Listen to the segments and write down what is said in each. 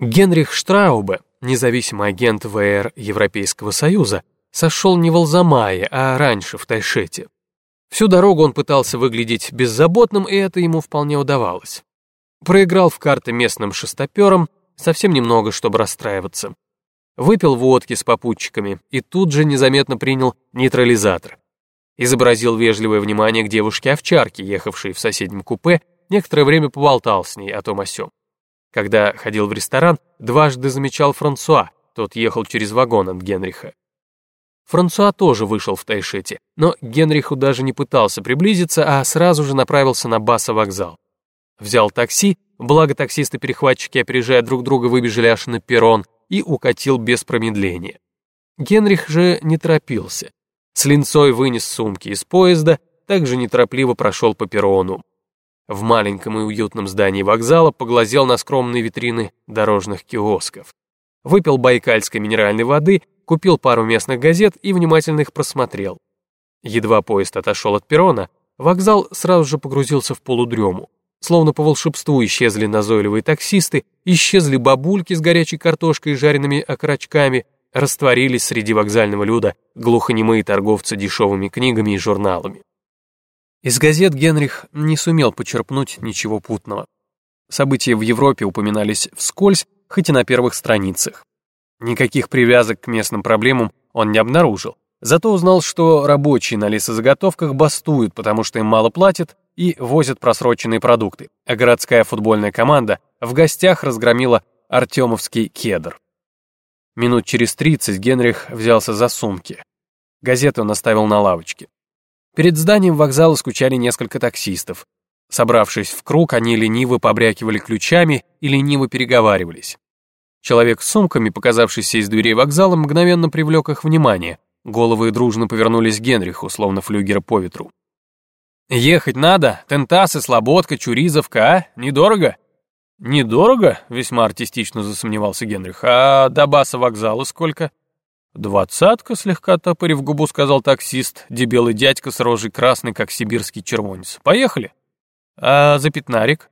Генрих Штраубе, независимый агент ВР Европейского Союза, сошел не в Алзамае, а раньше, в Тайшете. Всю дорогу он пытался выглядеть беззаботным, и это ему вполне удавалось. Проиграл в карты местным шестоперам, совсем немного, чтобы расстраиваться. Выпил водки с попутчиками и тут же незаметно принял нейтрализатор. Изобразил вежливое внимание к девушке-овчарке, ехавшей в соседнем купе, некоторое время поболтал с ней о том о сём. Когда ходил в ресторан, дважды замечал Франсуа, тот ехал через вагон от Генриха. Франсуа тоже вышел в Тайшете, но Генриху даже не пытался приблизиться, а сразу же направился на Баса-вокзал. Взял такси, благо таксисты-перехватчики, опережая друг друга, выбежали аж на перрон и укатил без промедления. Генрих же не торопился. С линцой вынес сумки из поезда, также неторопливо прошел по перрону в маленьком и уютном здании вокзала поглазел на скромные витрины дорожных киосков. Выпил байкальской минеральной воды, купил пару местных газет и внимательно их просмотрел. Едва поезд отошел от перрона, вокзал сразу же погрузился в полудрему. Словно по волшебству исчезли назойливые таксисты, исчезли бабульки с горячей картошкой и жареными окорочками, растворились среди вокзального люда глухонемые торговцы дешевыми книгами и журналами. Из газет Генрих не сумел почерпнуть ничего путного. События в Европе упоминались вскользь, хоть и на первых страницах. Никаких привязок к местным проблемам он не обнаружил. Зато узнал, что рабочие на лесозаготовках бастуют, потому что им мало платят и возят просроченные продукты, а городская футбольная команда в гостях разгромила Артемовский кедр. Минут через тридцать Генрих взялся за сумки. Газеты он оставил на лавочке. Перед зданием вокзала скучали несколько таксистов. Собравшись в круг, они лениво побрякивали ключами и лениво переговаривались. Человек с сумками, показавшийся из дверей вокзала, мгновенно привлек их внимание. Головы дружно повернулись к Генриху, словно флюгера по ветру. «Ехать надо? Тентасы, Слободка, Чуризовка, а? Недорого?» «Недорого?» — весьма артистично засомневался Генрих. «А до баса вокзала сколько?» «Двадцатка», — слегка топырив губу, сказал таксист, дебелый дядька с рожей красный, как сибирский червонец. «Поехали?» «А за пятнарик?»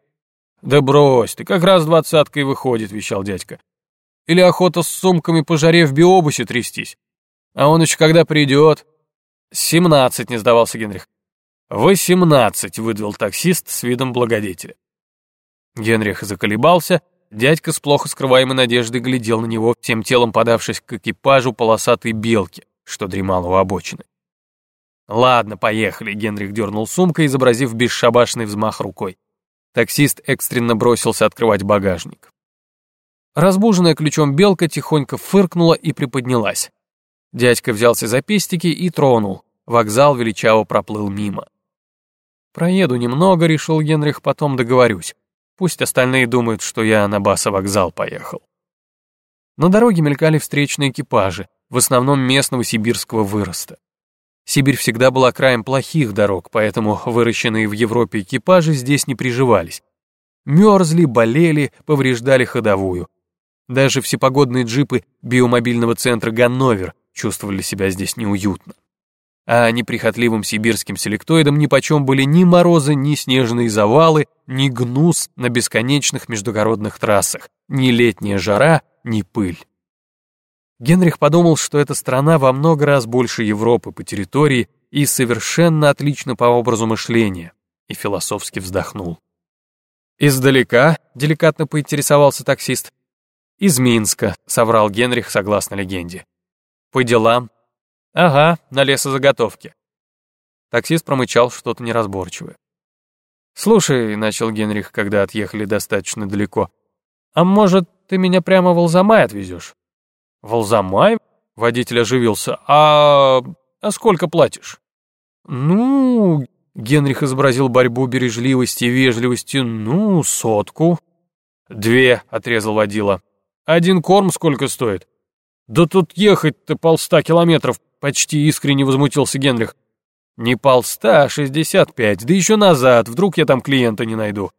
«Да брось, ты как раз двадцатка и выходит», — вещал дядька. «Или охота с сумками по жаре в биобусе трястись? А он еще когда придет?» «Семнадцать», — не сдавался Генрих. «Восемнадцать», — выдвел таксист с видом благодетеля. Генрих заколебался, — Дядька с плохо скрываемой надеждой глядел на него, тем телом подавшись к экипажу полосатой белки, что дремала у обочины. «Ладно, поехали», — Генрих дернул сумкой, изобразив бесшабашный взмах рукой. Таксист экстренно бросился открывать багажник. Разбуженная ключом белка тихонько фыркнула и приподнялась. Дядька взялся за пестики и тронул. Вокзал величаво проплыл мимо. «Проеду немного», — решил Генрих, — «потом договорюсь. Пусть остальные думают, что я на баса-вокзал поехал. На дороге мелькали встречные экипажи, в основном местного сибирского выроста. Сибирь всегда была краем плохих дорог, поэтому выращенные в Европе экипажи здесь не приживались. Мерзли, болели, повреждали ходовую. Даже всепогодные джипы биомобильного центра «Ганновер» чувствовали себя здесь неуютно а неприхотливым сибирским селектоидам нипочем были ни морозы, ни снежные завалы, ни гнус на бесконечных междугородных трассах, ни летняя жара, ни пыль. Генрих подумал, что эта страна во много раз больше Европы по территории и совершенно отлично по образу мышления, и философски вздохнул. «Издалека?» — деликатно поинтересовался таксист. «Из Минска», — соврал Генрих согласно легенде. «По делам?» «Ага, на лесозаготовке». Таксист промычал что-то неразборчивое. «Слушай», — начал Генрих, когда отъехали достаточно далеко, «а может, ты меня прямо в Алзамай отвезешь?» «В Алзамай?» — водитель оживился. «А... а сколько платишь?» «Ну...» — Генрих изобразил борьбу бережливости и вежливости. «Ну, сотку». «Две», — отрезал водила. «Один корм сколько стоит?» «Да тут ехать-то полста километров», — почти искренне возмутился Генрих. «Не полста, а шестьдесят пять, да еще назад, вдруг я там клиента не найду.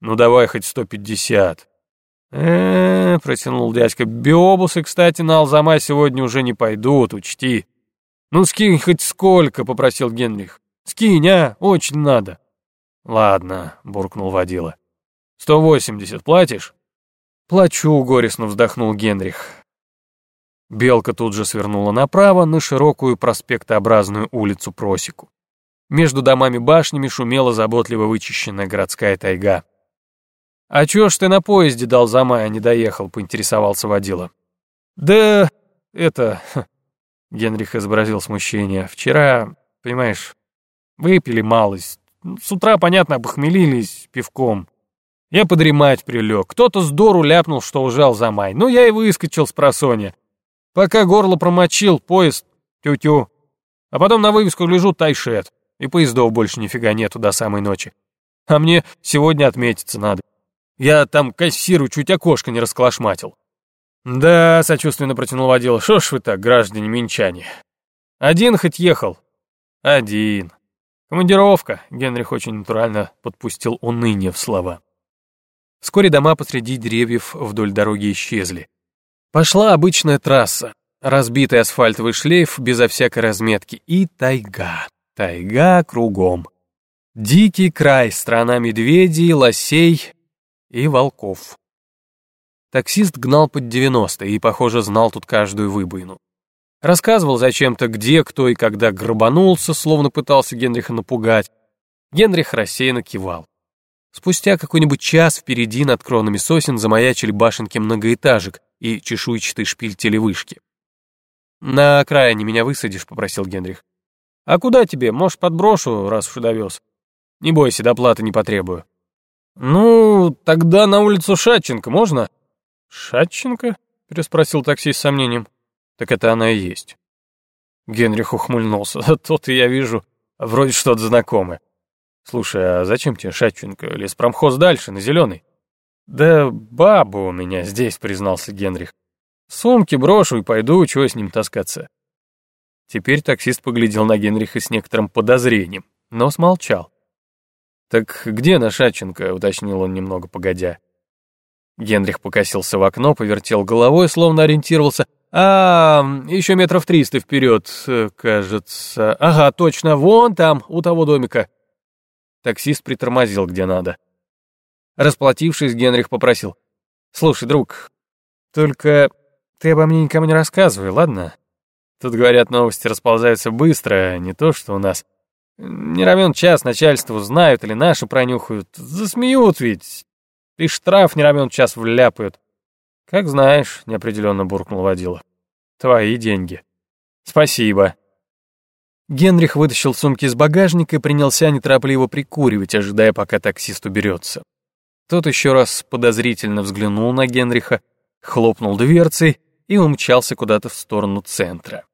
Ну давай хоть сто пятьдесят». «Э-э-э», протянул дядька, «биобусы, кстати, на Алзамай сегодня уже не пойдут, учти». «Ну скинь хоть сколько», — попросил Генрих. «Скинь, а, очень надо». «Ладно», — буркнул водила. «Сто восемьдесят платишь?» Плачу, горестно вздохнул Генрих. Белка тут же свернула направо на широкую проспектообразную улицу Просеку. Между домами-башнями шумела заботливо вычищенная городская тайга. «А чё ж ты на поезде дал за май, а не доехал?» — поинтересовался водила. «Да это...» — Генрих изобразил смущение. «Вчера, понимаешь, выпили малость. С утра, понятно, обохмелились пивком. Я подремать прилег. Кто-то с дору ляпнул, что ужал за май. Ну, я и выскочил с просонья. Пока горло промочил, поезд тю-тю. А потом на вывеску гляжу тайшет. И поездов больше нифига нету до самой ночи. А мне сегодня отметиться надо. Я там кассиру чуть окошко не расколошматил. Да, сочувственно протянул водила. Шо ж вы так, граждане минчане? Один хоть ехал? Один. Командировка. Генрих очень натурально подпустил уныние в слова. Вскоре дома посреди деревьев вдоль дороги исчезли. Пошла обычная трасса, разбитый асфальтовый шлейф безо всякой разметки и тайга. Тайга кругом. Дикий край, страна медведей, лосей и волков. Таксист гнал под 90 и, похоже, знал тут каждую выбоину. Рассказывал зачем-то, где, кто и когда грабанулся, словно пытался Генриха напугать. Генрих рассеянно кивал. Спустя какой-нибудь час впереди над кронами сосен замаячили башенки многоэтажек и чешуйчатый шпиль телевышки. «На окраине меня высадишь», — попросил Генрих. «А куда тебе? Может, подброшу, раз уж довез. Не бойся, доплаты не потребую». «Ну, тогда на улицу Шатченко можно?» «Шатченко?» — переспросил таксист с сомнением. «Так это она и есть». Генрих ухмыльнулся. «Тот и я вижу, вроде что-то знакомое. Слушай, а зачем тебе Шатченко? Леспромхоз дальше, на зеленый?» «Да баба у меня здесь», — признался Генрих. «Сумки брошу и пойду, чего с ним таскаться». Теперь таксист поглядел на Генриха с некоторым подозрением, но смолчал. «Так где Нашатченко?» — уточнил он немного погодя. Генрих покосился в окно, повертел головой, словно ориентировался. «А, еще метров триста вперед, кажется. Ага, точно, вон там, у того домика». Таксист притормозил где надо. Расплатившись, Генрих попросил. «Слушай, друг, только ты обо мне никому не рассказывай, ладно? Тут, говорят, новости расползаются быстро, не то что у нас. Не равен час начальство узнают или наши пронюхают. Засмеют ведь. И штраф не равен час вляпают. Как знаешь, неопределенно буркнул водила. Твои деньги. Спасибо. Генрих вытащил сумки из багажника и принялся неторопливо прикуривать, ожидая, пока таксист уберется. Тот еще раз подозрительно взглянул на Генриха, хлопнул дверцей и умчался куда-то в сторону центра.